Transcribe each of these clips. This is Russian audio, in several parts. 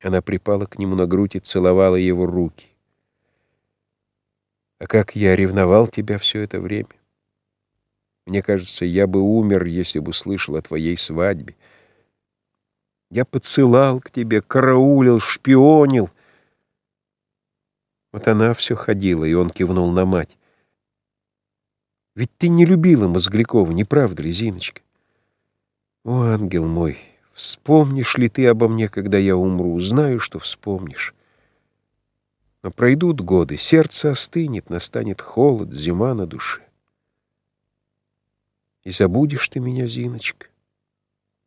Она припала к нему на грудь и целовала его руки. А как я ревновал тебя все это время. Мне кажется, я бы умер, если бы услышал о твоей свадьбе. Я поцелал к тебе, караулил, шпионил. Вот она все ходила, и он кивнул на мать. Ведь ты не любила Мозглякова, не правда ли, Зиночка? О, ангел мой, вспомнишь ли ты обо мне, когда я умру? Знаю, что вспомнишь. Но пройдут годы, сердце остынет, настанет холод, зима на душе. И забудешь ты меня, Зиночка?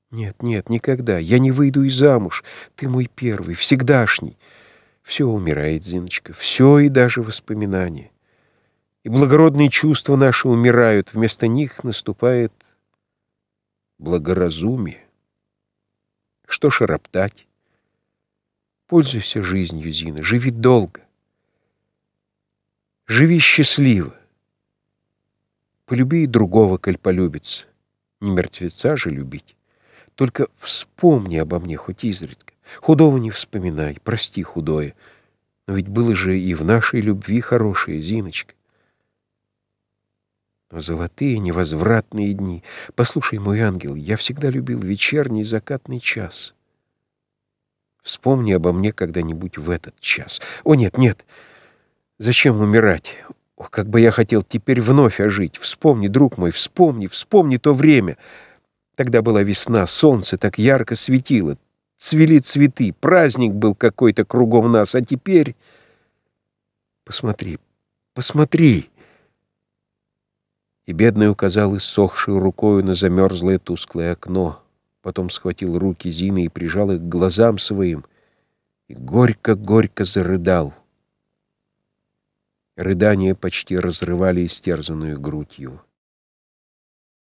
Нет, нет, никогда. Я не выйду и замуж. Ты мой первый, всегдашний. Все умирает, Зиночка, все и даже воспоминания. И благородные чувства наши умирают, вместо них наступает благоразумие. Что ж роптать? Пользуйся жизнью, Зина, живи долго. Живи счастливо. Полюби и другого, коль полюбится. Не мертвеца же любить. Только вспомни обо мне хоть изредка. Худого не вспоминай, прости худое. Но ведь было же и в нашей любви хорошая Зиночка. Но золотые невозвратные дни. Послушай, мой ангел, я всегда любил вечерний закатный час. Вспомни обо мне когда-нибудь в этот час. О, нет, нет, зачем умирать? Ох, как бы я хотел теперь вновь ожить. Вспомни, друг мой, вспомни, вспомни то время. Тогда была весна, солнце так ярко светило, цвели цветы, праздник был какой-то кругом нас, а теперь... Посмотри, посмотри!» И бедный указал иссохшей рукою на замерзлое тусклое окно потом схватил руки Зины и прижал их к глазам своим, и горько-горько зарыдал. Рыдания почти разрывали истерзанную грудь его.